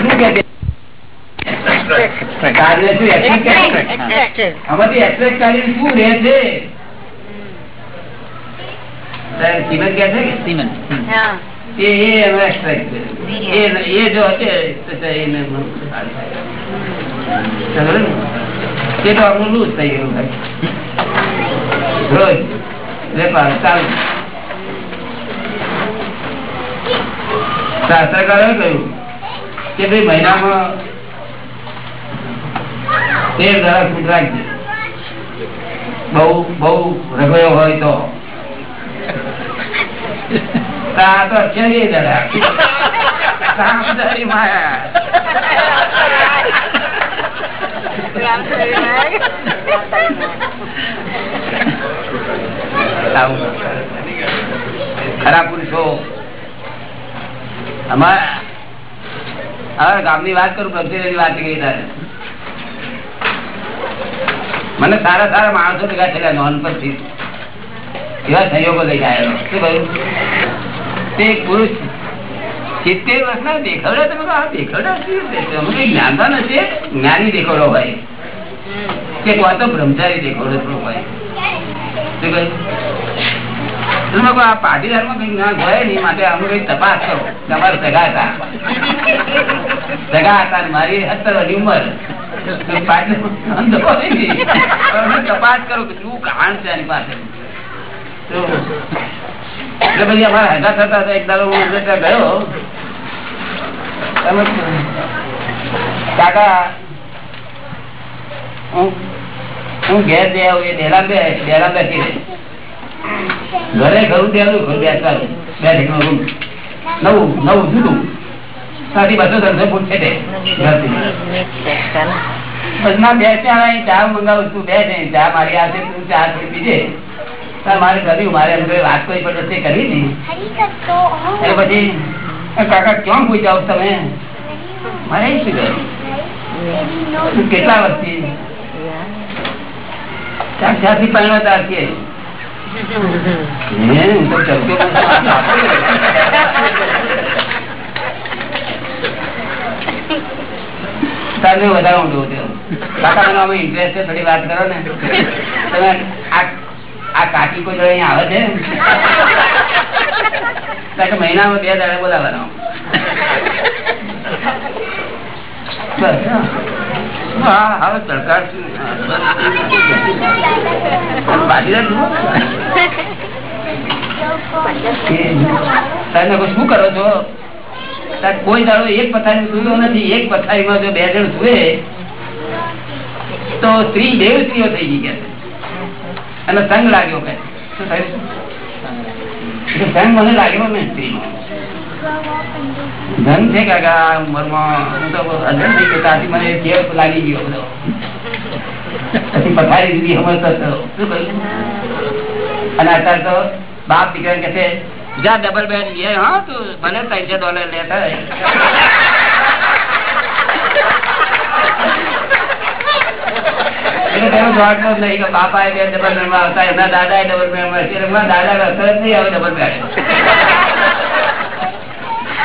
શું કે છે કાર્ય શું એક્શન કાર્ય શું રહે છે કે એ તો આપણું lose થઈ ગયું. રોજ વેપાર ચાલુ શાસ્ત્રકારે કહ્યું કે ભાઈ મહિનામાં તેર દાડા છૂટ રાખજે. બહુ બહુ રગડ્યો હોય તો. આ તો માયા ખરા પુરુષો અમારા ગામની વાત કરું પ્રભુની વાત કરી તારે. મને સારા સારા માણસો ભેગા થયેલા, નોનપણથી. એવા સંયોગો લઈ આવેલો. શું કહ્યું? તે પુરુષ સિત્તેર વર્ષના દેખાવડા, તમે આ દેખાવડા શું છે? અમે કઈ જ્ઞાનતા નથી જ્ઞાની દેખાડો ભાઈ કે તો બ્રહ્મચારી દેખાડો ભાઈ શું કહ્યું? અમારા હગા થતા એક હું ગયો. કાકા, હું ઘેર જઈ આવું, એ ડેરા બે ડેરા બેસી રહે ઘરે ઘરું દેવાનું ઘર બેસવાનું બે ઠીકનો રૂમ નવું નવું, જુદું. સાથી બસો ત્રણસો ફૂટ છે તે બસમાં પછી કાકા ક્યાં પૂછ જાવ તમે? મારે? કેટલા વર્ષથી? ચાર તાર કે. હે, હું તો ચમક્યો વધારે ઊંડું થયું. કાકા થોડી વાત કરો ને તમે આ કાકી કોઈ જોડે આવે છે કારણ કે મહિનામાં બે દાડે બોલાવવાનો બસ હવે સરકાર શું? કરો છો? કોઈ દાડો એક પથારી સુતો નથી એક પથારીમાં જો બે જણ સુએ તો સ્ત્રી દેવ સ્ત્રીઓ થઈ ગઈ કે છે. અને સંગ લાગ્યો કે સંગ. મને લાગ્યો ને સ્ત્રીમાં ધન છે કાકા ઉંમરમાં? હું તો મને કેવ લાગી ગયો બધો. પછી પથારી દીધી સમજતો અને અત્યારે તો બાપ દીકરા કે જા ડબલ બેન એ હા, તું મને ત્રણસો ડોલર લેતા બાપા એ ડબલ બેડમાં આવતા, એમના દાદા એ ડબલ બેડમાં દાદા અસર જ નહીં આવે ડબલ બેડ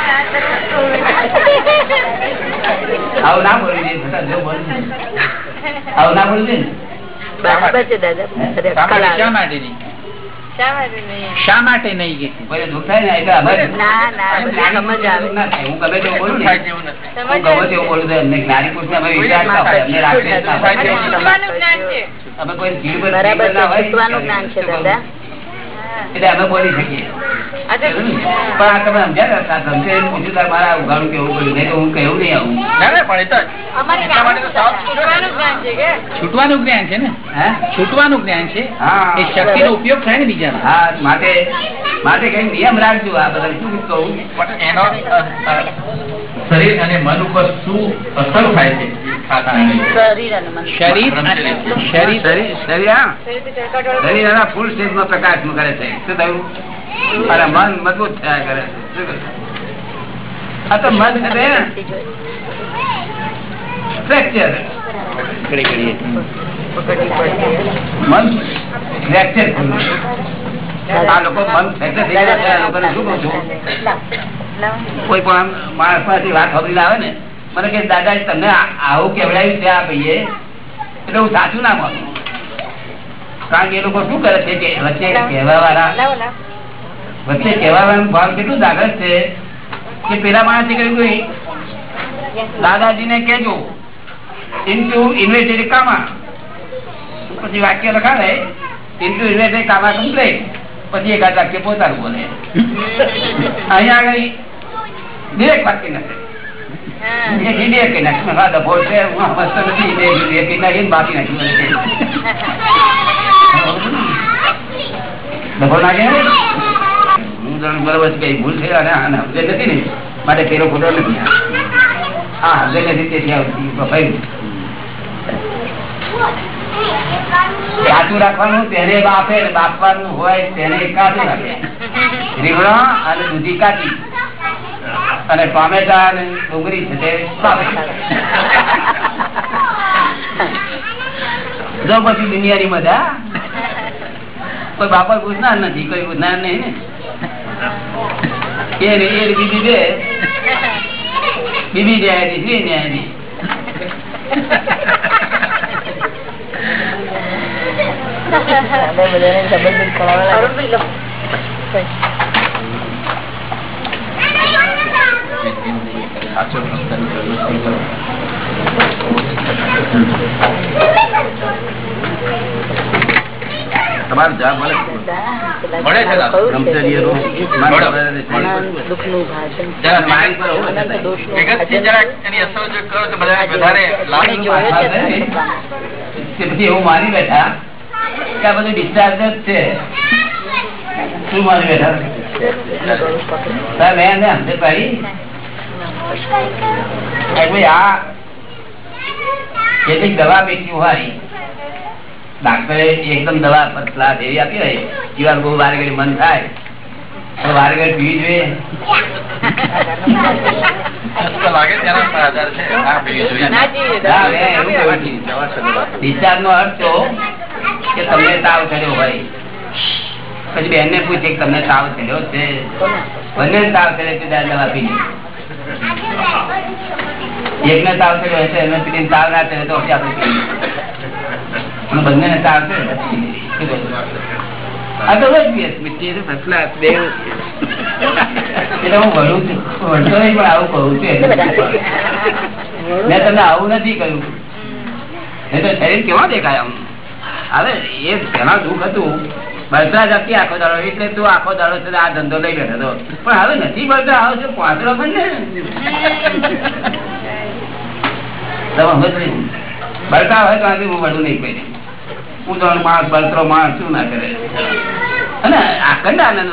આવું ના બોલવું. આવું ના? બોલવું ને શા માટે નહીં? દુઃખ થાય ને ના ના પુરુષ હું ગમે તેવું બોલું ને. હું ગમે તેવું બોલું એમને જ્ઞાની પુરુષને અમે વિચારતા હોય, ના હોય. અને છૂટવાનું અમે કોઈ જીવ બરાબર ના જ્ઞાન છે દાદા. એટલે અમે બોલી શકીએ. પણ આ તમે સમજ્યા ને? આ ગમશે એમ પૂછ્યું તારે મારે ઉઘાડું કેવું પડ્યું નહીં તો હું કેવું નહીં આવું. છૂટવાનું જ્ઞાન છે કે? છૂટવાનું જ્ઞાન છે ને? હે? છૂટવાનું જ્ઞાન છે? હા. એ શક્તિનો ઉપયોગ થાય ને હા માટે માટે કઈ નિયમ રાખજો આ બધા. શું કહું પણ એનો શરીર અને મન ઉપર શું અસર થાય છે? ફૂલ સ્ટેજમાં પ્રકાશમાં કરે છે. શું થયું? અને મન મજબૂત થયા કરે છે. આ તો મન ફ્રેક્ચર. મન ફ્રેક્ચર આ લોકો મન લોકોને શું કહું છું. કોઈ પણ માણસમાંથી વાત ખબરી આવે ને મને કે દાદાજી તમને આવું કેવડાવ્યું છે આ ભાઈએ? એટલે હું સાચું ના માનું. કારણ કે એ લોકો શું કરે છે કે વચ્ચે કહેવા વાળા વચ્ચે કહેવા વાળાનું ભાવ કેટલું જાગૃત છે કે પેલા માણસે કહ્યું કે દાદાજીને કેજો ઇન્ટુ ઇન્વેટેડ કામા. પછી વાક્ય લખાવે ઇન્ટુ ઇન્વેટેડ કામા કમ્પ્લેટ પછી એકાદ વાક્ય પોતાનું બોલે. અહીંયા આગળ ડિરેક્ટ વાક્ય નથી બાકી નાખે બરોબર કઈ ભૂલ થઈ અને આને નથી ને. માટે પેલો ખોટો નથી. હા સમજે નથી તેથી આ બફાયું. કાચું રાખવાનું તેને બાફે બાફવાનું હોય તેને કાચું રાખે. રીંગણો અને દૂધી કાચી. અને ટોમેટા અને ડુંગળી છે તે જો પછી દુનિયાની મજા, કોઈ બાપા પૂછનાર નથી, કોઈ પૂછનાર નહીં ને. એ એ બીબી બે બીબી ન્યાયાધીશ શ્રી તમારો જવાબ મળે મળે છે. જરા એની અસર જો કરો તો બધા વધારે લાભ કે પછી એવું માની બેઠા કે આ બધું ડિસ્ચાર્જ જ છે. શું માની બેઠા? સાહેબ, એને સમજણ પાડી દવા પીધી હોય ડાક્ટરે એકદમ દવા સલાહ એવી આપી હોય જીવન બહુ વાર મન થાય. તો વાર પીવી જોઈએ. તો લાગે તેના પર આધાર છે આ પીવી જોઈએ. ના જીવે તો. હા, મેં એવું કહ્યું છે. ડિસ્ચાર્જ નો અર્થ તો કે તમને તાવ ચડ્યો હોય. પછી બેન ને પૂછે કે તમને તાવ ચડ્યો છે. બંને તાવ ચડે છે દવા પી એક ને તાવ ચડ્યો હશે એને પીને તાવ ના ચડે તો આપણે બંને ને તાવ ચડે બે એટલે હું વળું છું. વળતો નહીં પણ આવું કહું છું મેં તમને આવું નથી કહ્યું. એ તો શરીર કેવા દેખાય આમ. હવે એ પેલા દુઃખ હતું? બળતરા જતી આખો દાડો એટલે તું આખો દાડો છે આ ધંધો લઈ બેઠો હતો. પણ હવે નથી બળતરા આવે છે પાંચડો પણ ને તમે નહીં હોય તો આજે હું બળું નહીં કોઈ તો માણસ, બળતરો માણસ, શું ના કરે? અને આખંડ આનંદ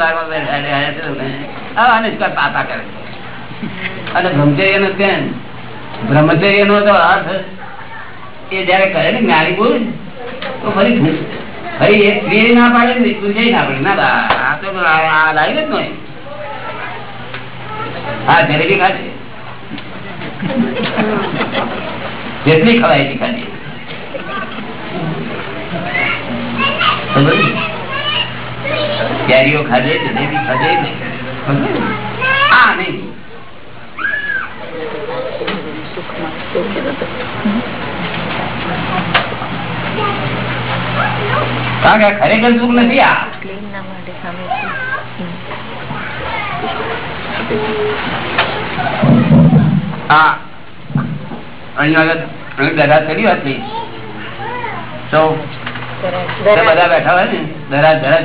કર પાપા કરે અને બ્રહ્મચર્ય નો ધ્યાન. બ્રહ્મચર્ય નો તો અર્થ એ જયારે કરે ને જ્ઞાની બોલ તો ફરી ફરી એ સ્ત્રી ના પાડે ને તું ના પડે. ના આ તો આ લાવી જ નહીં હા જલેબી ખાજે જેટલી ખવાય એટલી ખાજે કેરીઓ હા નહીં. ખરેખર સુખ નથી આ. અહીંયા આગળ દાદા કરી હતી તે બધા બેઠા હોય ને? દરા દરા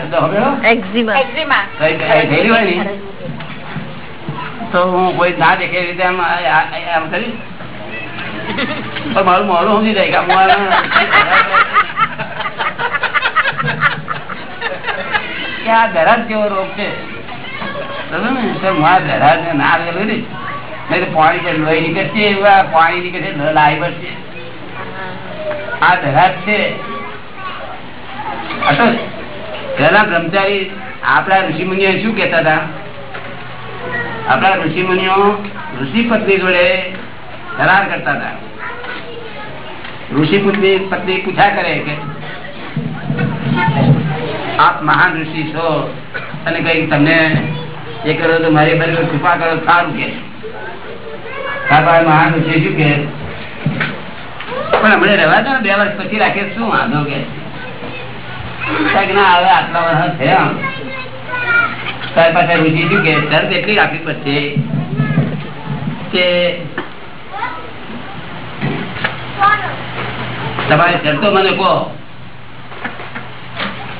તો હું. કોઈ ના દેખે રીતે આમ આમ કરી. પણ મારું મોડું સમજી જાય કે આ દરાજ કેવો રોગ છે? બરાબર ને? મારા દરાજ ને ના આવેલું ને નહીં પાણી પર લોહી નીકળશે એવા પાણી નીકળશે લાઈ પડશે. આ દરાજ છે. આ પેલા બ્રહ્મચારી આપણા ઋષિમુનિઓ શું કેતા હતા? આપણા ઋષિમુનિઓ ઋષિ પત્ની જોડે કરાર કરતા હતા. ઋષિ પત્ની પત્ની પૂછા કરે કે, આપ મહાન ઋષિ છો અને કઈ તમને એ કરો તો મારી ફરી કૃપા કરો, સારું કે. મહાન ઋષિ શું કે પણ હમણાં રહેવા દો બે વર્ષ પછી રાખે, શું વાંધો કે? ના કે તમારી શરતો મને કહો.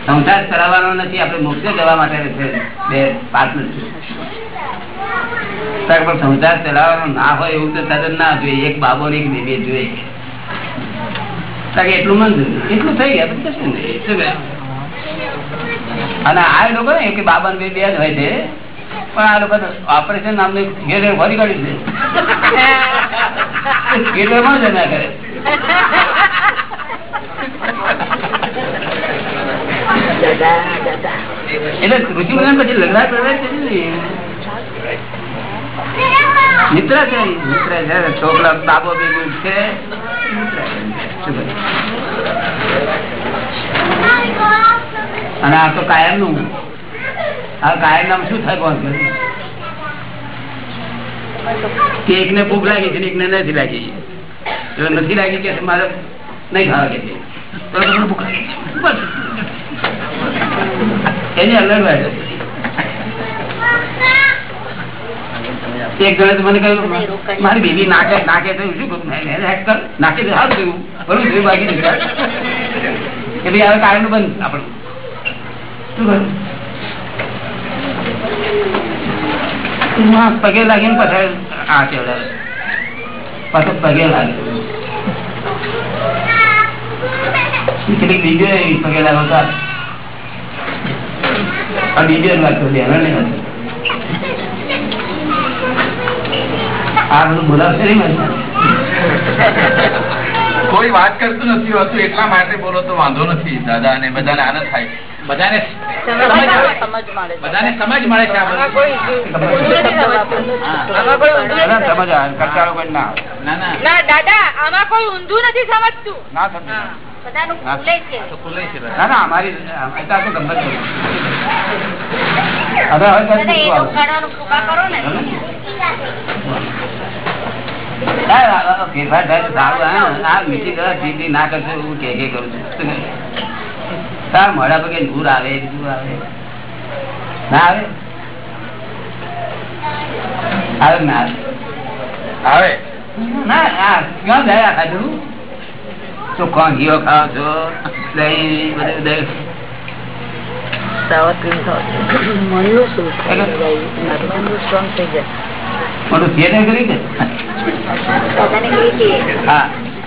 સંસાર કરાવવાનો નથી, આપણે મોક્ષે જવા માટે છે બે પાર્ટનર સંસાર ચલાવવાનો ના હોય એવું તો તદ્દન ના જોઈએ. એક બાબો ને એક બેબી જોઈએ. એટલું મન એટલું થઈ ગયા કશું નહીં? અને આ લોકો ને કે બાબા ને બે જ હોય છે. પણ આ લોકો ઓપરેશન નામનું ઘેર ફરી કાઢ્યું છે. ઘેર. પણ એટલે પછી લગ્ન પ્રવેશ. મિત્ર છે મિત્ર છે, છોકરા, બાબો બેબી છે? અને આ તો કાયમનું આ કાયમ નામ શું થાય કોણ એક ને ભૂખ લાગી છે ને નથી લાગી. જો નથી લાગી કે મારે નહીં ખાવા કે એની અલગ એક જણે તો મને કહ્યું, મારી બેબી નાકે નાકે તો શું કરું? નાકે તો સારું થયું બરું થયું બાકી કે ભાઈ, હવે કારણ બંધ આપણું. પગે લાગીને પછી આ કેવડાવે પાછો પગે લાગે. કોઈ વાત કરતું નથી હોતું, એટલા માટે બોલો તો વાંધો નથી, દાદા અને બધાને આનંદ થાય. છે. બધાને સમજ મળે છે ના દાદા આમાં કોઈ ઊંધું નથી સમજતું. ના. બધાનું ફેરફાર ના કરશો એવું કે કે કરું છું. મોઢા પગે નૂર આવે બીજું આવે. ના આવે? આવે ના આવે?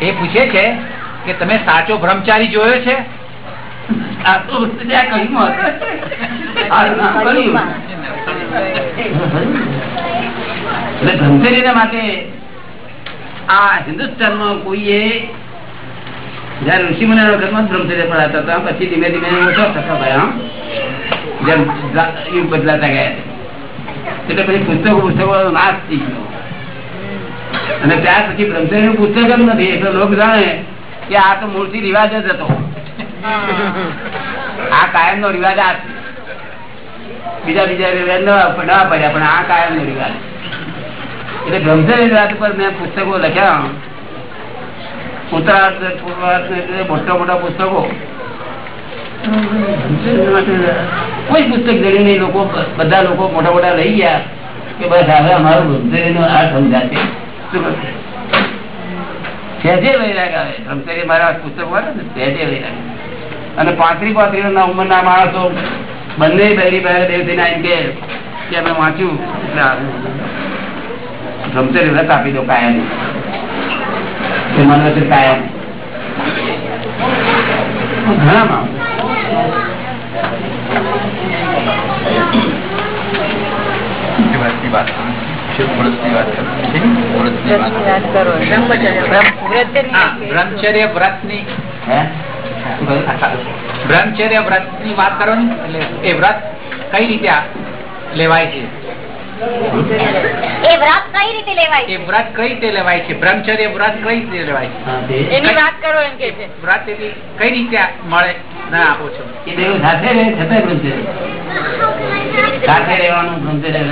એ પૂછે છે કે તમે સાચો બ્રહ્મચારી જોયો છે? આ તો ત્યાં કડીમાં આ હિન્દુસ્તાનમાં માટે કોઈએ જયારે ઋષિ મુનિ ના ઘરમાં બ્રહ્મચર્ય પડાતા હતા પછી ધીમે ધીમે ઓછો થતા ગયા જેમ યુગ બદલાતા ગયા એટલે પછી પુસ્તકો પુસ્તકો નાશ થઈ ગયો અને ત્યાર પછી બ્રહ્મચર્યનું પુસ્તક જ નથી એટલે લોકો જાણે કે આ તો મૂળથી રિવાજ જ હતો આ કાયમ નો રિવાજ આ. બીજા બીજા રિવાજ નવા પડ્યા પણ આ કાયમ નો રિવાજ. એટલે બ્રહ્મચર્ય વાત પર મેં પુસ્તકો લખ્યા. ઉત્તરાર્થ મોટા મોટા પુસ્તકો. કોઈ પુસ્તક જડી નહીં, લોકો બધા લોકો મોટા મોટા લઈ ગયા કે બસ હવે અમારું બ્રહ્મચર્ય નો આ સમજાશે? સહેજે વૈરાગ આવે બ્રહ્મચર્ય મારા પુસ્તકો ને? સહેજે વૈરાગ અને પાંત્રી પાંત્રી ના ઉંમરના માણસો બંને બહેરી બહેર દેવતી ના એમ કે અમે વાંચ્યું. એટલે આ વ્રત આપી દો કાયમ. મને કાયમ. વાત કરું બ્રહ્મચર્ય વ્રતની. હા? બ્રહ્મચર્ય? બ્રહ્મચર્ય વ્રતની વાત કરો ને એટલે એ વ્રત કઈ રીતે લેવાય છે? એ વ્રત કઈ રીતે લેવાય એ વ્રત કઈ રીતે લેવાય છે? બ્રહ્મચર્ય વ્રત કઈ રીતે લેવાય છે? એની વાત કરો એમ કે છે. વ્રત એની કઈ રીતે મળે? ના આપો છો. એ બેઉ સાથે રહે છતાંય બ્રહ્મચર્ય. સાથે રહેવાનું બ્રહ્મચર્ય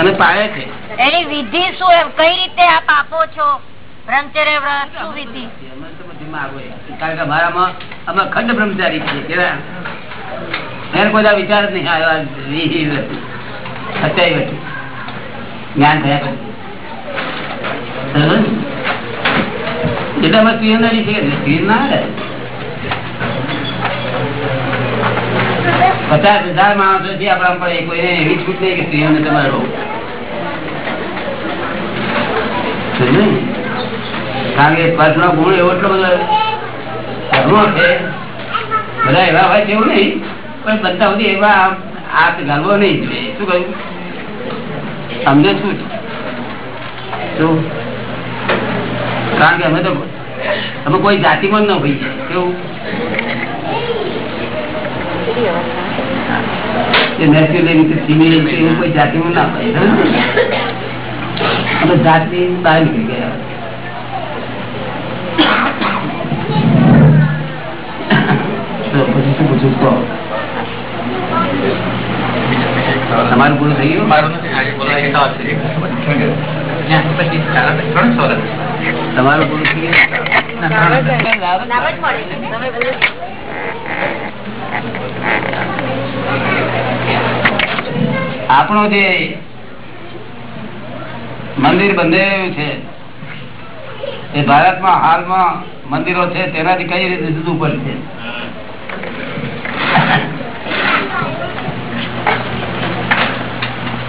અને પાળે છે. એની વિધિ શું એમ? કઈ રીતે આપ આપો છો? બ્રહ્મચર્ય વ્રત શું વિધિ? કારણ કે અમારામાં અમે ખંડ બ્રહ્મચારી છીએ વિચાર જ નહીં. સચ્ચાઈ વસ્તુ જ્ઞાન થયા ના આવે? પચાસ હજાર માણસો છે આપણા પર કોઈને એવી છૂટ નહીં કે સ્ત્રીઓને તમારે? કારણ કે સ્પર્શ નો ગુણ એવો એટલો બધો અઘરો છે. બધા એવા હોય તેવું નહીં, પણ બધા સુધી એવા હાથ ગાલવો નહીં. શું કહ્યું? અમને શું શું? કારણ કે અમે તો, અમે કોઈ જાતિ પણ ન હોઈએ. કેવું? જાતિ જાતિમાં ના હોય. અમે જાતિ બહાર નીકળી ગયા. પૂરું થઈ ગયું મારું નથી તમારું આપણું જે મંદિર બંધાયેલું છે, એ ભારતમાં હાલમાં મંદિરો છે, તેનાથી કઈ રીતે જુદું પડશે?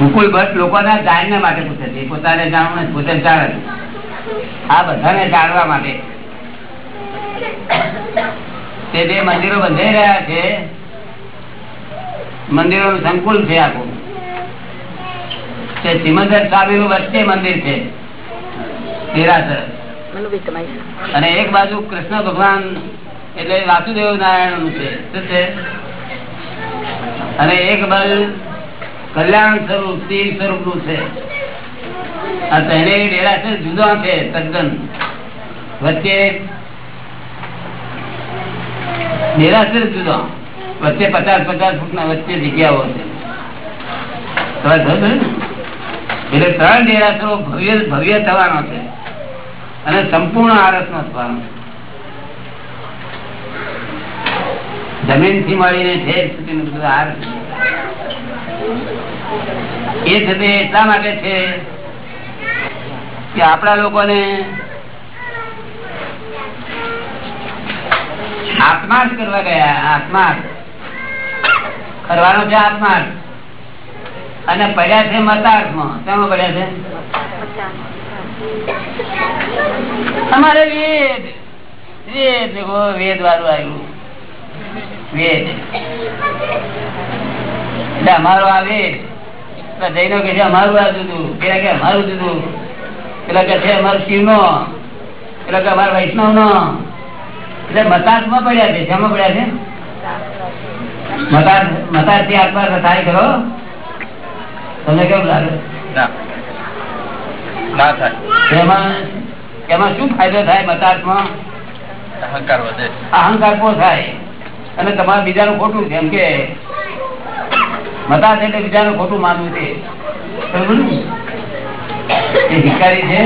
મુકુલ બસ લોકોના જાણને માટે પૂછે છે. પોતાને જાણવું પોતે જાણે આ બધાને જાણવા માટે. તે જે મંદિરો બંધાઈ રહ્યા છે. મંદિરો સંકુલ છે આખું. તે સિમંદર સ્વામી નું વચ્ચે મંદિર છે. દેરાસર અને એક બાજુ કૃષ્ણ ભગવાન એટલે વાસુદેવ નારાયણનું છે. શું છે? અને એક બલ કલ્યાણ સ્વરૂપ શિવ સ્વરૂપનું છે તેને ડેરાસર જુદા છે તદ્દન. વચ્ચે ડેરાસર જુદા. વચ્ચે પચાસ પચાસ ફૂટ ના વચ્ચે જગ્યાઓ છે? એટલે ત્રણ ડેરાસરો ભવ્ય ભવ્ય થવાનો છે. અને સંપૂર્ણ આરસ નો થવાનો છે. જમીનથી મળીને ઠેર સુધી એ છે તે એટલા માટે છે કે આપણા લોકોને આત્માર્થ કરવા ગયા, આત્માર્થ. કરવાનો છે આત્માર્થ. અને પડ્યા છે મતાર્થમાં. શેમાં પડ્યા છે? તમારે વેદ. વેદ વેદ વાળું આવ્યું. વેદ એટલે અમારો આ વેદ. જૈનો કે છે અમારું આ જુદું. પેલા કે અમારું જુદું. પેલા કે છે અમારું શિવ નો પેલા કે અમારા વૈષ્ણવ નો એટલે મતાર્થમાં પડ્યા છે. શેમાં પડ્યા છે? થી આત્મા થાય કરો તમને કેવું લાગે? ના. થાય. એમાં એમાં શું ફાયદો થાય મતાર્થમાં? અહંકાર વધે. અહંકાર પો થાય. અને તમારે બીજાનું ખોટું જેમ કે મતા છે એટલે બીજાનું ખોટું માનવું છે. ધિક્કારી છે?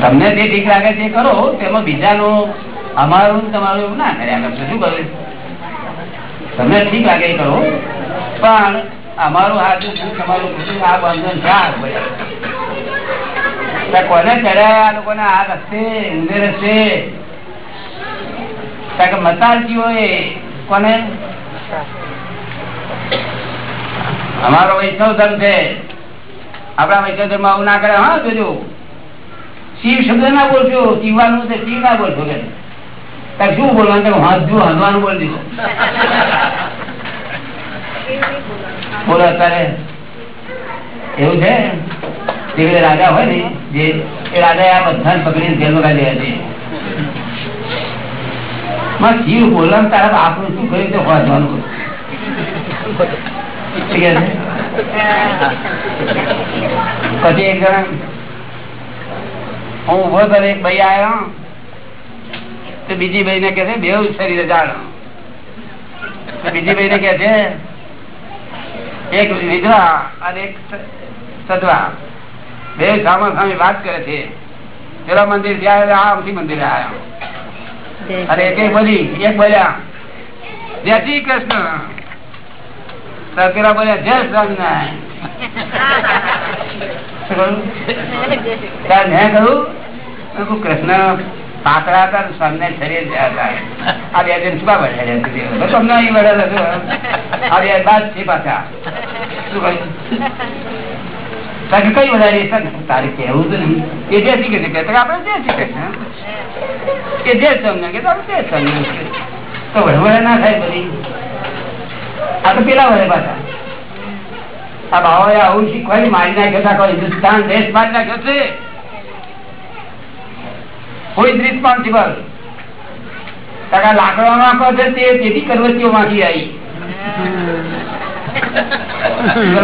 તમને જે ઠીક લાગે છે કરો, તેમાં બીજાનું અમારું તમારું એવું ના કર્યા કરશો. શું કરે તમને ઠીક લાગે કરો, પણ અમારું હાથું તમારું આ બંધન ક્યાં. કોને ચડ્યા લોકોને આ રસ્તે ઊંધે રસ્તે? કારણ કે મતારજીઓ એ કોને? અમારો વૈષ્ણવ ધર્મ છે. આપણા વૈષ્ણવ ધર્મ આવું ના કરે. હા, જોજો. શિવ શબ્દ ના બોલશો. શિવાનું છે, શિવ ના બોલશો કે શું બોલવાનું? તમે હસવું હસવાનું બોલી દીધું. બોલો અત્યારે. એવું છે? રાજા હોય ને, જે રાજા આ બધા પકડીને જેલમાં કાઢી દે માં શિવ બોલવાનું તારા આપણું શું કહ્યું તો વાંચવાનું પછી એક જણા, હું ઊભો થયો એક ભાઈ આવ્યો. તો બીજી ભાઈ ને કે છે બે શરીર જાણો બીજી ભાઈ ને કે છે, એક વિધવા અને એક સદવા. બે સામા સામે વાત કરે છે. પેલા મંદિર ત્યાં આવ્યા આ અમથી મંદિરે આવ્યા. અને એક બોલી એક બોલ્યા. જય શ્રી કૃષ્ણ. પેલા બોલ્યા જય સ્વામિનારાયણ. મેં કહ્યું કૃષ્ણ પાકડા હતા ને સ્વામિનારાયણ શરીર હતા આ બે જણ શું કામ વળ્યા રહ્યા છે? બસ તમને અહીં વળેલા આ બે બાદ છે પાછા. શું કહ્યું? તારે કઈ વધારી સગ તારે કેવું તો નહીં એ જે શીખે છે, કે આપણે જે શીખે છે કે જે સમજણ કે આપણે જે સમજણ તો વડવડે ના થાય બધી. આ તો પેલા વડે પાછા. આ ભાવે આવું શીખવાડી, મારી નાખ્યો હતા કોઈ હિન્દુસ્તાન દેશ મારી નાખ્યો છે. કોઈ રિસ્પોન્સિબલ ટકા લાકડો નાખો છે તે તેથી કરવતીઓ માંથી આવી.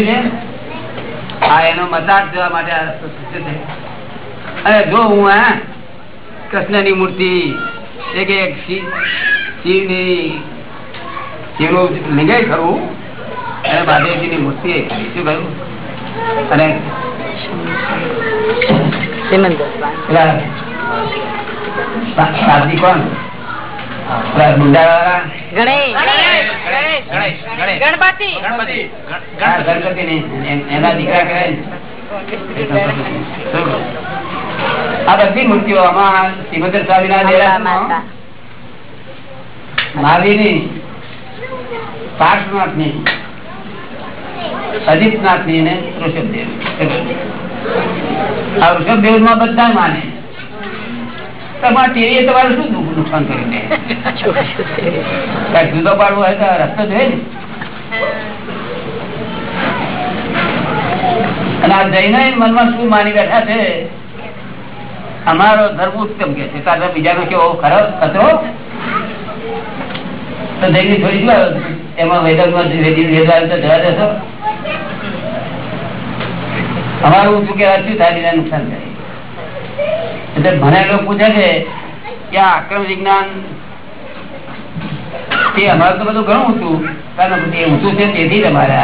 ને આ એનો મતાર્થ જોવા માટે આ. અને જો હું, હા, કૃષ્ણની મૂર્તિ, એક એક શિવ- શિવની શિવનું લિંગાઈ ખરું અને મહાદેવજીની મૂર્તિ એ કરી શું કહ્યું? અને કોણ? એના ને. આ બધી મૂર્તિઓ આમાં સિમંદર સ્વામીના દેરાસરમાં મહાવીરની પાર્શ્વનાથની. અજીતનાથની અને ઋષભદેવ. આ ઋષભદેવમાં બધા માને. શું માની બેઠા છે? અમારો ધર્મ ઉત્તમ કે છે. તારે બીજાનો કેવો ખરાબ કચરો તો જૈની થોડી શું એમાં વેદાંતમાં માં જવા દેશો. અમારું શું કેવા શું થાય? બીજા નુકસાન થાય. એટલે મને લોકો પૂછે છે કે આ આક્રમ વિજ્ઞાન તે અમારું તો બધું ઘણું ઊંચું કારણ કે ઊંચું છે, તેથી જ અમારે?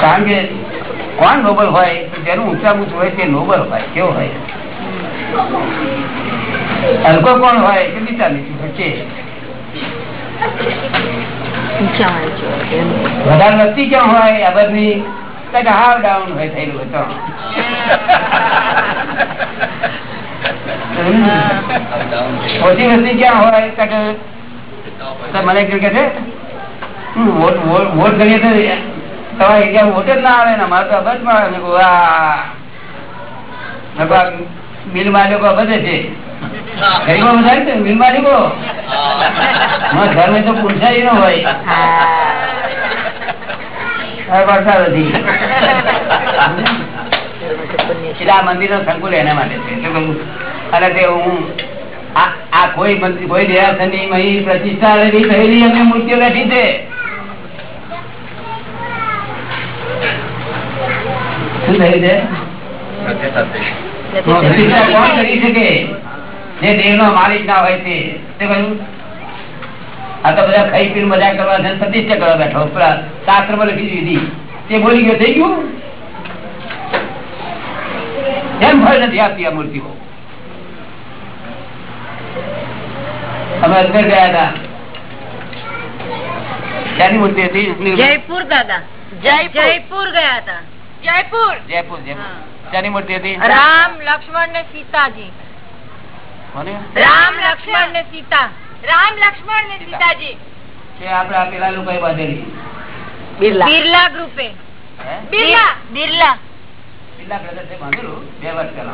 કારણ કે કોણ નોબલ હોય? જેનું ઊંચા ઊંચું હોય તે નોબલ હોય. કેવો હોય? હલકો કોણ હોય? કે નીચું વચ્ચે વધારે વસ્તી ક્યાં હોય? આ ની હાવ ડાઉન હોય થયેલું તો. ઓછી વસ્તી ક્યાં હોય? તો મને કે છે વોટ તો ના આવે ને. તો અબજમાં આવે "વાહ." મેં કહ્યું, "આ મિલ માલિકો છે. ગરીબો વધારે છે? મિલ નીકળો. ઘર ઘરમાં તો પુરુષારી નો હોય. હવે વરસાદ નથી. એટલે આ મંદિર નો સંકુલ એના માટે છે. અને તે હું આ આ કોઈ મંદિર કોઈ દેરાસરની પ્રતિષ્ઠા થયેલી અમે મૂર્તિઓ બેઠી છે. શું થયું છે? પ્રતિષ્ઠા કોણ કરી શકે? જે દેહ નો માલિક ના હોય તે. કહ્યું? આ તો બધા ખાઈ પીને મજા કરવા છે પ્રતિષ્ઠા કરવા બેઠો. શાસ્ત્રમાં લખી દીધી તે બોલી ગયો થઈ ગયું? એમ ફળ નથી આપતી આ મૂર્તિઓ. અમે અંદર ગયા હતા. ક્યાંની મૂર્તિ હતી? જયપુર દાદા. જયપુર ગયા હતા. જયપુર. જયપુર જયપુર. ક્યાંની મૂર્તિ હતી? રામ લક્ષ્મણ ને સીતાજી? રામ લક્ષ્મણ ને સીતા. રામ લક્ષ્મણ ને સીતાજી. કે આપણે આ પેલા લોકોએ બાંધેલી. બિરલા. ગ્રુપે. હે? બિરલા. બિરલા. બિરલા બ્રધર્સે બાંધેલું બે વર્ષ પેલા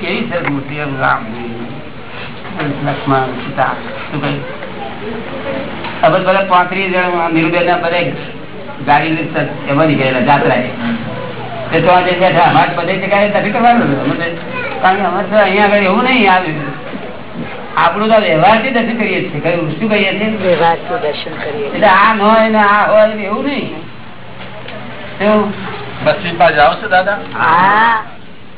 કેવી સર મૂર્તિ એમ રામ લક્ષ્મણ સીતા. શું કહ્યું હવે બધા પાંત્રીસ જણ નિરુબેન ના બધા ગાડી એમાં નીકળેલા જાત્રાએ. તે તો આજે બેઠા અમારે બધે જગ્યાએ નથી કરવાનું? તો- કારણ કે અહીંયા આગળ એવું નહીં આવ્યું આપણું તો વ્યવહારથી દર્શન કરીએ છીએ. કયું શું કહીએ છીએ? વ્યવહારથી દર્શન કરીએ એટલે આ ન હોય ને આ હોય એવું નહીં. મસ્જિદમાં જાઓ છો દાદા? હા.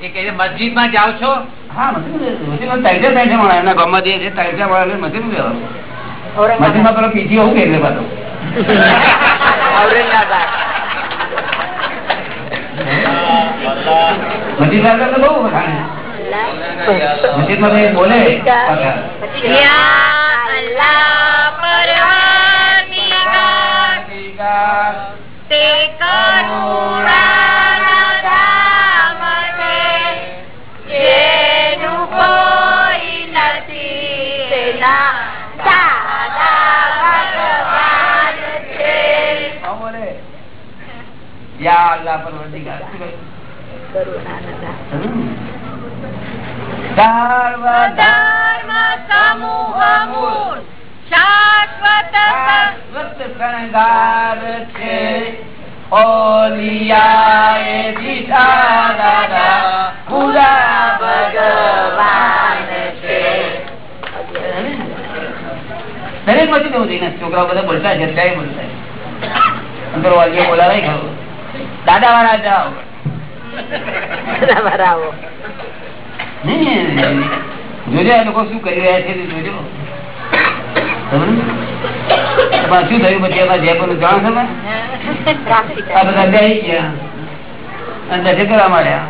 એ કહે છે, મસ્જિદમાં જાઓ. છો હા મસ્જિદ- માં બઉ ત્રણસો એમના ગામમાં જે છે ત્રણસો માણસ મસ્જિદ લેવાનું. ઔરંગાબાદ મસ્જિદમાં પેલો પીછી હોવું કે એટલે પાછું. ઔરંગાબાદ મસ્જિદમાં આગળ તો બહુ વખાણે. બોલે. યા અલ્લાહ પરવરદિગાર, તે કરુણાના દાદા. સર્વધર્મ ધર્મ સમૂહ મૂળ શાશ્વત શાશ્વત શણગાર છે. ઓલિયાએ દીધા દાદા પૂરા ભગવાન છે. દરેક પછી તો થઈ ને છોકરાઓ બધા બોલતા છે અત્યારે બોલતા અંદર વાલીઓ બોલાવે દાદા વાળા જાઓ. બરાવો નહીં, જોજો આ લોકો શું કરી રહ્યા છે જોજો. શું થયું પછી? એમાં જે પણ જાણો છો આ બધા બે ગયા. અને દર્શન કરવા માંડ્યા.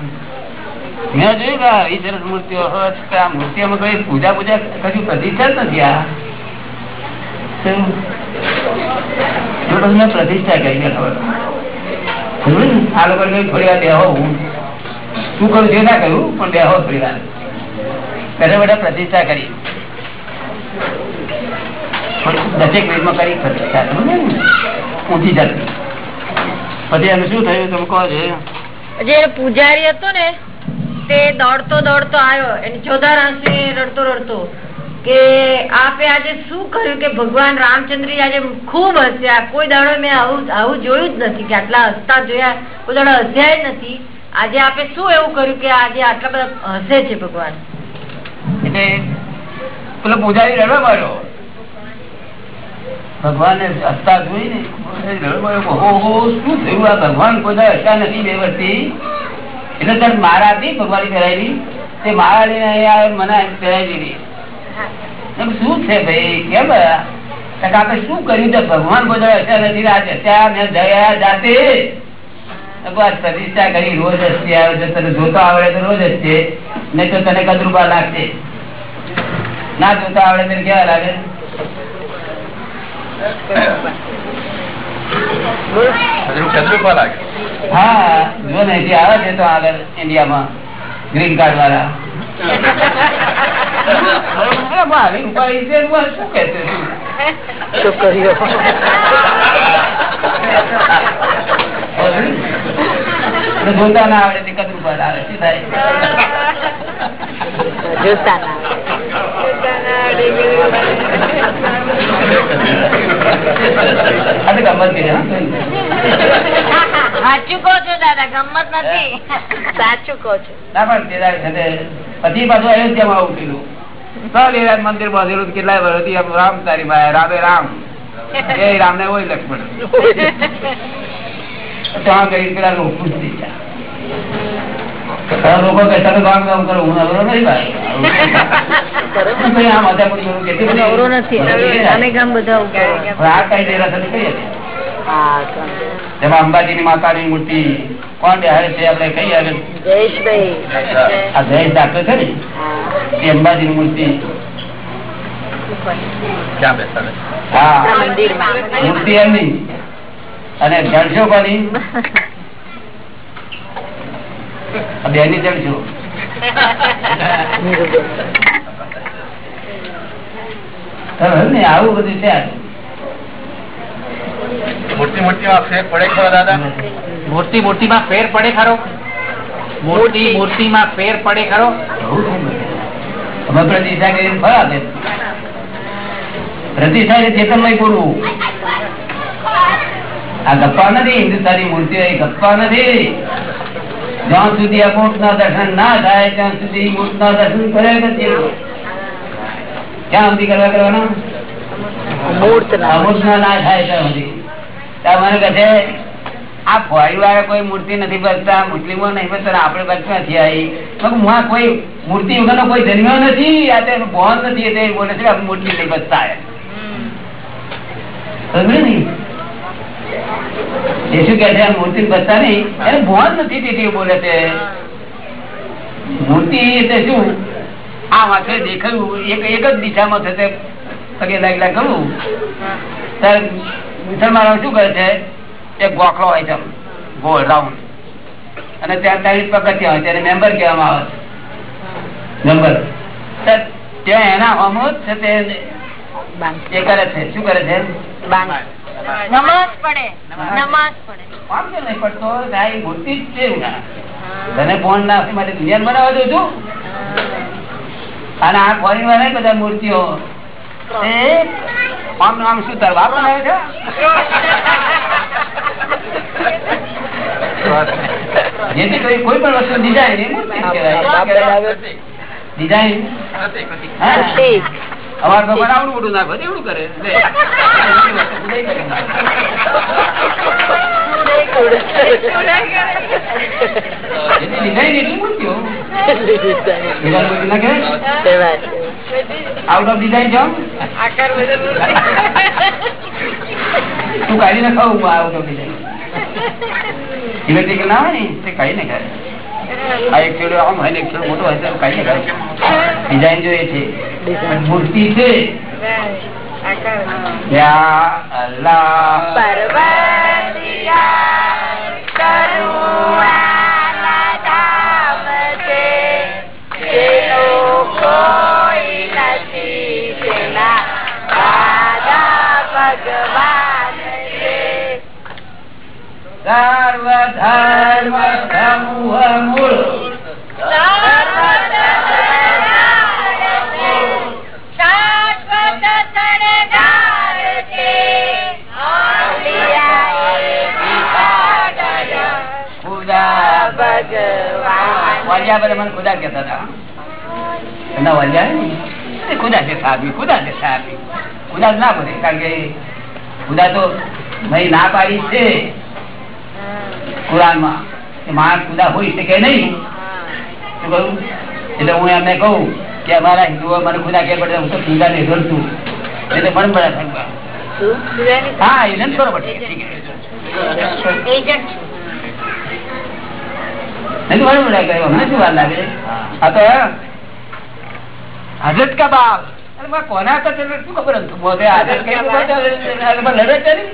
મેં જોયું કે આવી સરસ મૂર્તિઓ આ મૂર્તિઓમાં કઈ પૂજા પૂજા કશું પ્રતિષ્ઠા જ નથી આ. પ્રતિષ્ઠા કરી ખબર. આ લોકો થોડી વાર બેહો હું શું કરું છું, ના કહ્યું પણ બેહો થોડી વાર. ઘરે બધા પ્રતિષ્ઠા કરી. દસેક મિનિટમાં કરી, પ્રતિષ્ઠા ઊંચી જતી પછી એનું શું થયું, તમે કહો છો? જે પૂજારી હતો ને, તે દોડતો દોડતો આવ્યો. એને ચોધાર આંસુ રડતો રડતો કે આપે આજે શું કર્યું કે ભગવાન રામચંદ્ર આજે ખૂબ હસ્યા. કોઈ દાડો મેં આવું આવું જોયું જ નથી કે આટલા હસતા જોયા, કોઈ દાડો હસ્યા જ નથી. આજે આપે શું એવું કર્યું કે આજે આટલા બધા હસે છે ભગવાન? એટલે પેલો પૂજારી રડવા માંડ્યો. ભગવાને આ ભગવાન મારા હતી ભગવાન પહેરાયેલી તે મારા લઈને મને શું છે ભાઈ? કેમ આ? આપણે શું કર્યું? છે ભગવાન કોઈ હસ્યા નથી આજે ત્યાં મેં જયા જાતે. પ્રતિષ્ઠા કરી રોજ હસતી આવે છે તને જોતો આવડે તો રોજ હસશે નહીં તો તને કદરૂપા લાગશે. ના જોતા આવડે તને કેવા લાગે? હા જો ને આવે છે તો આગળ ઇન્ડિયામાં ગ્રીન કાર્ડ વાળા. શું કર્યું એટલે જોતા ના આવડે કદરું પર આવે શું થાય? જોતા ના આ તો ગમત કરી હા? સાચું કહો છો દાદા ગમત નથી. સાચું કહો છો. ના પણ તે દાડે છે તે પછી પાછું અયોધ્યામાં આવું થયું સલેરાજ મંદિર બાંધેલું કેટલાય વર્ષથી રામ તારી ભાઈ રામે રામ. એ રામ ને હોય લક્ષ્મણ. ત્યાં પેલા લોકો લોકો કામ કામ કરો. હું નહીં ભાઈ નથી. અમે બધા આ કઈ સમજો. જેમાં અંબાજીની માતાની મૂર્તિ કોણ બેહાડે છે આપડે કહીએ આવે આ જયેશ ડાક્ટર છે ને હા. એ અંબાજીની મૂર્તિ. હા. મૂર્તિ એમની. અને જળશો કોની? બેની જળશો. આવું બધું છે આ. મૂર્તિ માં ફેર પડે ખરો દાદા? મૂર્તિ મૂર્તિમાં ફેર પડે ખરો? મૂર્તિ માં ફેર પડે ખરો. અમે પ્રતિષ્ઠા કરીને ફરા દે પ્રતિષ્ઠા ચેતન નહીં પૂરવું. આ ગપ્પા નથી હિન્દુસ્તાની મૂર્તિઓ એ ગપ્પા નથી. જ્યાં સુધી આ મૂર્ત ના દર્શન ના થાય ત્યાં સુધી મૂર્ત ના દર્શન કરે નથી ક્યાં સુધી કરવા કરવાના? અમૂર્ત ના ના થાય ત્યાં સુધી. મને કહે આ ફોરી વાળા કોઈ મૂર્તિ નથી બચતા મુસ્લિમો નહીં બચતા આપણે બચવા છીએ હું કોઈ મૂર્તિ વગરનો કોઈ જન્મ્યો નથી આ તો બોન નથી બોલે છે મૂર્તિ નહીં બચતા શું કે છે મૂર્તિ બચતા નહીં એને બોન નથી તેથી બોલે છે. મૂર્તિ એટલે શું? આ વાંખે દેખાયું એક એક જ દિશામાં થશે. પગે લાગેલા કરું ત્યારે મુસલમાનો શું કરે છે? એક ગોખલો હોય છે ગોળ રાઉન્ડ અને ત્યાં ત્યાંની પગથિયા હોય તેને મેમ્બર કહેવામાં આવે છે. મેમ્બર ત્યાં એના અમુક છે તે એ કરે છે. શું કરે છે? નમાઝ. પડે. નમાઝ. પડે. આમ કેમ નહીં પડતો. આ એ જ છે તને ફોન ના માટે દુનિયા બનાવવા દઉં છું અને આ ફોરેન વાળા બધા મૂર્તિઓ. આમ આમ શું તાર બનાવે છે? જેથી કોઈ કોઈ પણ વસ્તુ ડિઝાઇન. ડિઝાઇન હા. અમાર ભગવાન આવડું મોટું નાખો એવડું કરે? આઉટ ઓફ ડિઝાઇન છો તું કાઢી નાખાવું આઉટ ઓફ ડિઝાઇન ઇલેક્ટ્રિકલ ના હોય ને તે કાઢી નાખાય આ એક છેડો આમ હોય એક છેડો મોટો હોય તો નાખાય ડિઝાઇન જોઈએ છે. મૂર્તિ છે. અલ્લાહ. સર્વ ધર્મ મને ખુદા કહેતા હતા. વાલિયા ખુદા છે સાહેબ ખુદા છે સાહેબ ખુદા ના બોલે, કારણ કે ખુદા તો ભાઈ ના પાડી છે. કુરાનમાં. માણસ ખુદા હોય શકે નહીં. એટલે હું એમને કહું કે અમારા હિન્દુઓ મને ખુદા કે પડે હું તો ખુદા ને ધરતું એટલે પણ બધા હા એને બરોબર. હજરત કા બાપ. કોના હતા તેને શું ખબર હતું મોઢે હાજર કઈ લોકો હતા, અરે બા લડત કરી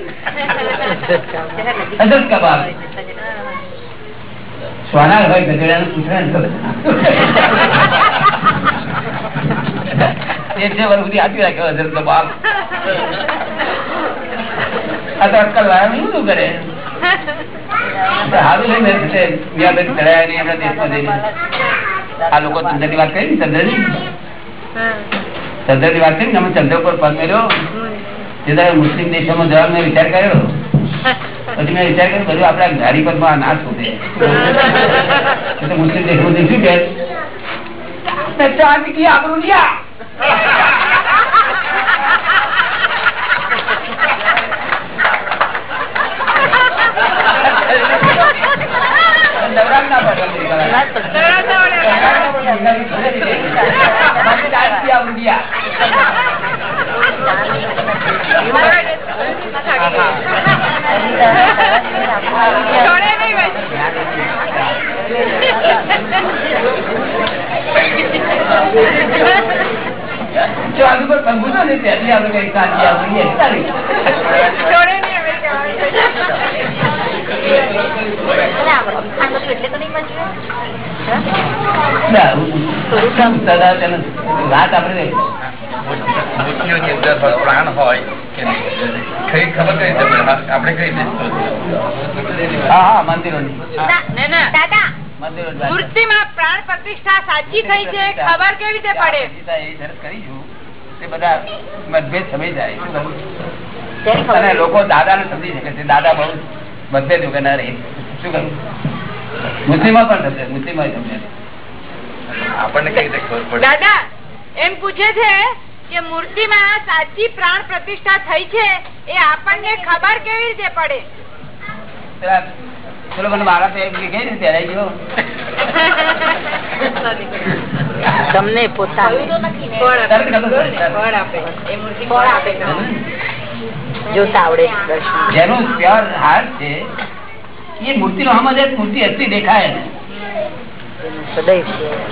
હજરત કા બાપ. સોના હોય ગધેડાનું પૂછડા ને એ છે વર્ષ સુધી આપી રાખ્યો હજરત કા બાપ. આ તો અક્કલ વાળા શું કરે? હારું છે. ને તે વ્યાપક ચડાયા નહીં આપણા દેશમાં જઈને. આ લોકો ચંદ્રની વાત કરી ને ચંદ્રની ચંદ્રની વાત કરી ને અમે ચંદ્ર પર પગ મેળ્યો તે દાડે મુસ્લિમ દેશોમાં જવાનો મેં વિચાર કર્યો? પછી મેં વિચાર કર્યો બધું આપડા ગાડી પરમાં ના શોધે એટલે મુસ્લિમ દેશમાં જઈને શું કહે ચાંદ કી આબરૂ લિયા. નવરાત ના પડે નવરાત ના પડે. ચાંદ કી પર પગ મૂકો ને ત્યાંથી આપણે કઈ ચાંદ કી આબરૂ લિયા ચાલી. ના, સદા તેને વાત આપણે મૂર્તિઓની અંદર પ્રાણ હોય કે કઈ ખબર કઈ આપણે કઈ હા હા મંદિરો મૂર્તિમાં પ્રાણ પ્રતિષ્ઠા સાચી થઈ છે ખબર કેવી રીતે પડે? એ શરત કરી તે બધા મતભેદ સમય જાય. અને લોકો દાદા ને સમજી શકે છે દાદા બહુ મતભેદ વગર ના રહે શું કહ્યું મુસ્લિમો પણ સમજે મુસ્લિમા સમજે. આપણને કઈ રીતે દાદા એમ પૂછે છે કે મૂર્તિમાં સાચી પ્રાણ પ્રતિષ્ઠા થઈ છે એ આપણને ખબર કેવી રીતે પડે? મને ગયો તમને પોતાને. જોતા આવડે જેનું પ્યોર હાર્ટ છે એ મૂર્તિ નો સમજ મૂર્તિ અસલી દેખાય.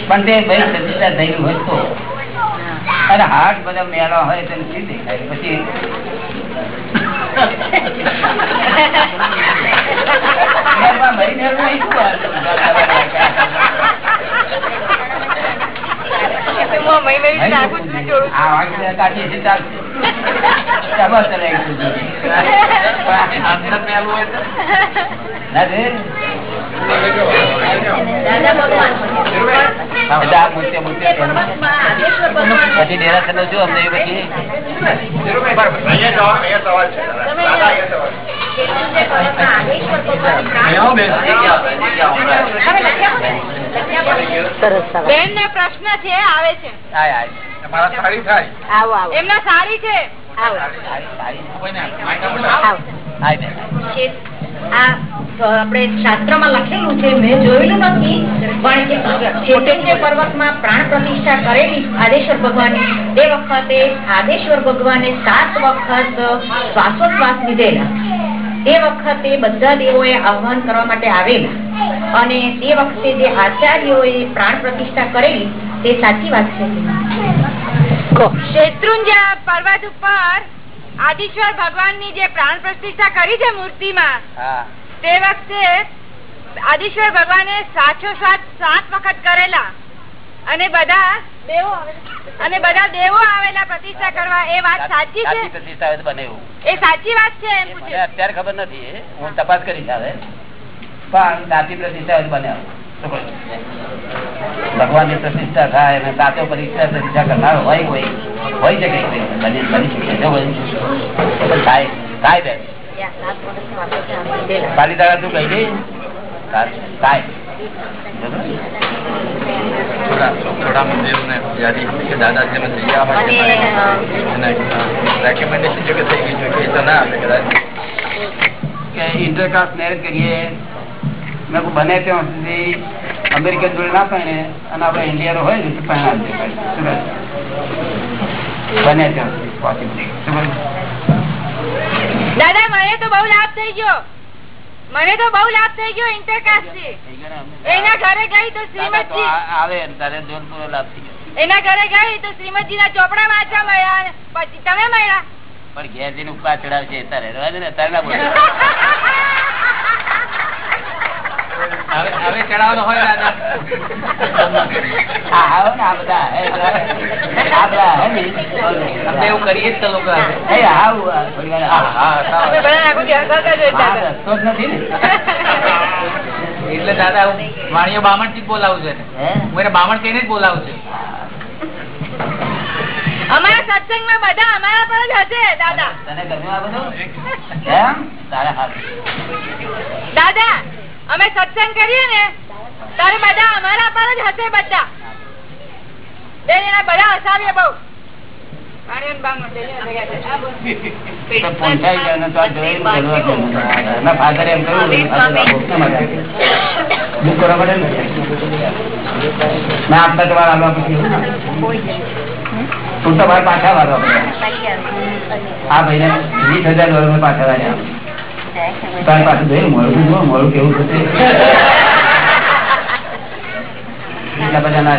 પણ તે ભાઈ પ્રતિષ્ઠા થયેલું હોય તો. અને હાર્ટ બધા મેળા હોય તો નથી દેખાય? પછી ભાઈ મેળવું શું વાત? આ વાક્ય કાઢીએ છીએ ચાલશે. ચાલો ચલાવી દીધું. અંદર મેલું હોય તો ના રે? એટલે આ મૂર્તિ મૂર્તિ પછી ડેરા નો છું અમને એ પછી. સવાલ. બેન ને પ્રશ્ન છે આવે છે. આય આય મારા સારી થાય. આવો આવો. એમના સારી છે. આવો. સારી સારી કોઈને આવો. આય બેન. છે. આ આપણે શાસ્ત્રમાં લખેલું છે મેં જોયેલું નથી પણ કે પર્વતમાં પ્રાણ પ્રતિષ્ઠા કરેલી આદેશ્વર ભગવાન તે વખતે આદેશ્વર ભગવાને સાત વખત શ્વાસોશ્વાસ લીધેલા. તે વખતે બધા દેવોએ આહવાન કરવા માટે આવેલા. અને તે વખતે જે આચાર્યોએ પ્રાણ પ્રતિષ્ઠા કરેલી તે સાચી વાત છે શેત્રુંજય પર્વત ઉપર આદિશ્વર ભગવાનની જે પ્રાણ પ્રતિષ્ઠા કરી છે મૂર્તિમાં હા. તે વખતે આદિશ્વર ભગવાને સાચો સાત સાત વખત કરેલા. અને બધા અને બધા દેવો આવેલા પ્રતિષ્ઠા કરવા એ વાત સાચી છે? પ્રતિષ્ઠા બને એવું. એ સાચી વાત છે એમ પૂછ્યું. અત્યારે ખબર નથી હું તપાસ કરીશ હવે. પણ સાચી પ્રતિષ્ઠા બને ભગવાનની પ્રતિષ્ઠા થાય અને સાચો પરીક્ષા પ્રતિષ્ઠા કરનાર હોય કોઈ હોય છે કઈ બની બની શકે છે થાય થાય બેન. કાલી દાદા તું કહી દે. થાય? થોડા થોડા મંદિર ને કે દાદા જઈ આવે અને રેકમેન્ડેશન જો કે થઈ ગઈ છે. એ તો ના આવે કદાચ. કે ઇન્ટરકાસ્ટ મેરેજ કરીએ. મેં બને ત્યાં સુધી અમેરિકન જોડે ના પહેણે અને આપણે ઇન્ડિયાનો હોય ને તો પહેણા જ? બને ત્યાં સુધી કહ્યું? દાદા મને તો બહુ લાભ થઈ ગયો. મને તો બહુ લાભ થઈ ગયો ઇન્ટરકાસ્ટ ને? એના ઘરે ગઈ તો શ્રીમદજી આવે તારે તારે પૂરો લાભ થઈ ગયો. એના ઘરે ગઈ તો શ્રીમદજી ના ચોપડા વાંચવા મળ્યા પછી તમે મળ્યા પણ ઘેર જઈને પાછળ ચડાવશે તારે રહેવા દે ને તારે ના બોલે હવે ચડાવવાનો હોય દાદા આવો ને આ બધા. એવું કરીએ જ લોકો એટલે દાદા હું વાણીઓ બામણથી જ બોલાવું છે હું? એને બામણ કહીને જ બોલાવું છું. અમારા સત્સંગમાં બધા અમારા પર જ હશે દાદા. તને ગમ્યું આ બધું? દાદા અમે સત્સંગ કરીએ ને તારે બધા અમારા પર જ હશે બધા. બેન એના બધા હસાવીએ બહુ. ને? ને. ના પછી ના. વાળવા પડે આ ભાઈને વીસ હજાર પાછા વાળ્યા તારી પાસે જઈને મળું જુઓ મળું કેવું થશે એટલા બધા ના.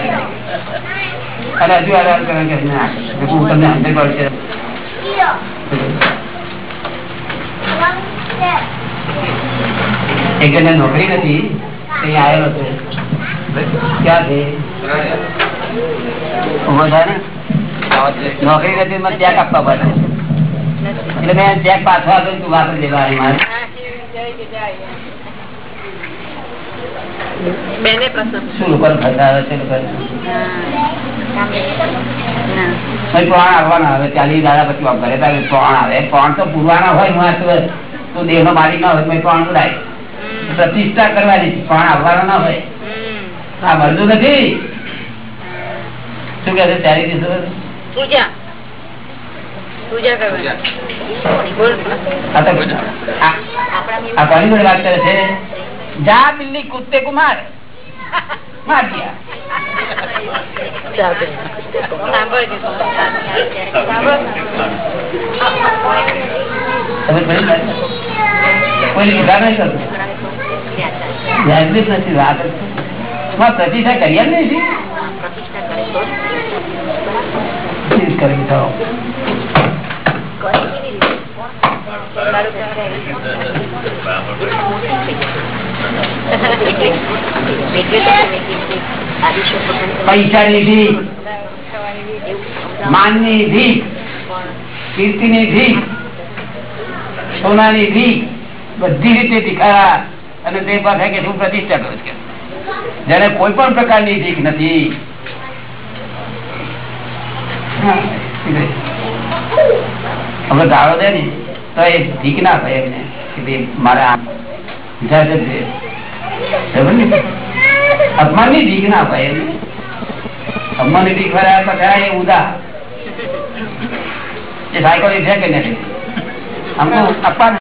અને હજુ આરામ કરે કે હું તમને હંડ્રેડ પડશે એક જણ નોકરી નથી તે આવેલો છે ક્યાંથી ઊભો વધારે નોકરી નથી મને ચેક આપવા પડે એટલે મેં ચેક પાછો આપ્યો તું વાપરી દેવા મારે. બેને પ્રસંગ. શું ઉપર ફસાવે છે લોકો આવવાના આવે ચાલીસ દાડા પછી ઘરે તારે પ્રાણ આવે. પ્રાણ તો પૂરવાના હોય હું આ દેહ નો માલિક ના હોય તો પ્રાણ ઉડાય પ્રતિષ્ઠા કરવાની છે, આવવાના ના હોય. આ મળતું નથી? શું કે છે પૂજા. જા બિલ્લી કુત્તે કો માર. માર દિયા સાંભળજો. સાંભળો. ને? પ્રતિષ્ઠા કરી આલે ની ભીખ માનની ભીખ ભીખની ભીખ સોના ની ભીખ બધી રીતે ભિખારા અને તે પાસે કે શું પ્રતિષ્ઠા કરું છું? જેને કોઈ પણ પ્રકારની ભીખ નથી. અમે ગાળો દે ને, તો એ ઠીક ના થાય એમને, કે ભાઈ મારે અપમાન એમને. અપમાનની ભીખ ભરાયા તો એ ઉદા. એ સાયકોલોજી છે કે નથી અમુક અપમાન